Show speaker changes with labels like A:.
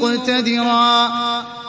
A: مقتدرا.